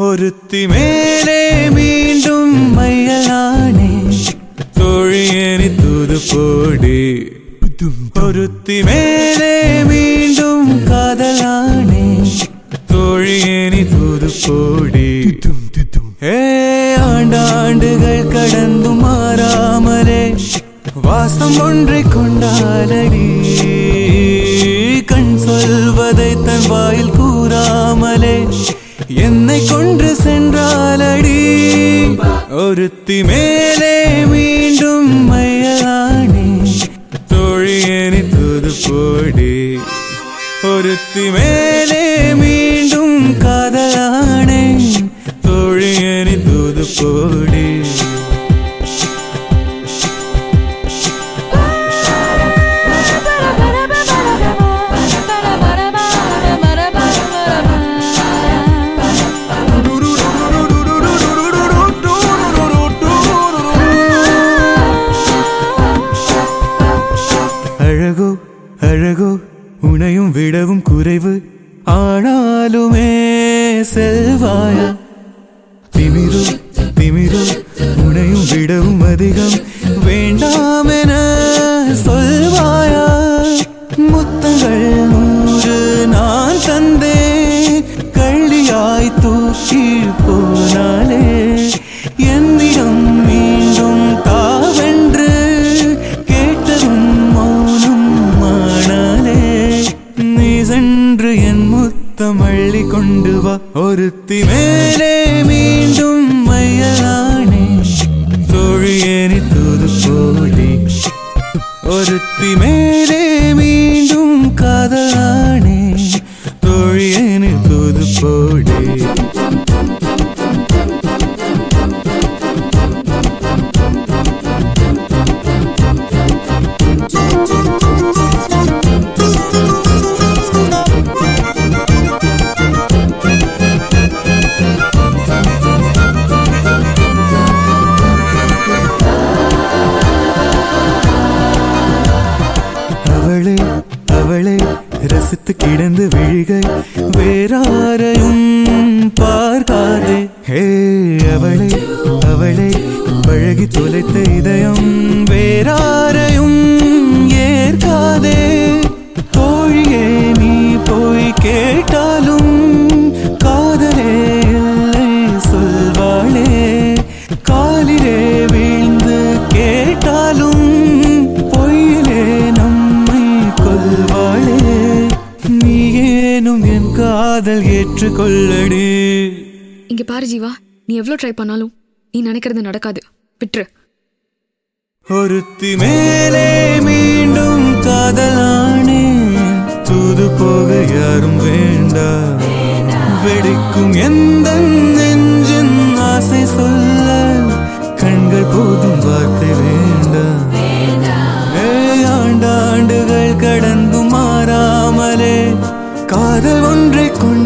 ഒരുത്തി മേലെ വീണ്ടും മയ്യലാണേ തൊഴിയനി തൂതുപോടി ഒരുത്തി മേലെ വീണ്ടും കാതലാണേ തൊഴിയനി തൂതുപോടി ഏ ആണ്ടാണ്ടുകൾ കടന്നു മാറാമലേ വാസം ഒന്റി കൊണ്ടാലടി வாயில் கூறாமலே என்னை கொன்று சென்றாலடி. ஒருத்தி மேலே மீண்டும் மையலானே தோழியனி தூது போடி. ஒருத்தி மே உனையும் விடவும் குறைவு. ஆனாலுமே செல்வாயா. திமிரு திமிரு உனையும் விடவும் அதிகம். வேண்டாமே முத்தம் அள்ளி கொண்டு வா ஒருத்தி மேலே மீண்டும் மையலானே தோழியேனி தூது போடி ஒருத்தி மேலே மீண்டும் அவளே அவளே ரசித்து கிடந்து விழிகை வேறாரையும் பார்க்காதே. ஹே அவளே அவளே பழகி தொலைத்த இதயம் வேறாரையும் ஏற்காதே. தோழியே நீ போய் கே காதல் ஏற்றுக்கொள்ளடி. இங்க பாரு ஜீவா நீ எவ்வளவு ட்ரை பண்ணாலும் நீ நினைக்கிறது நடக்காது. விட்டுரு ஒருத்தி மேலே மீண்டும் காதலானே தூது போக யாரும் வேண்டாம் வெடிக்கும் எந்த காதல் ஒன்றை கொண்டு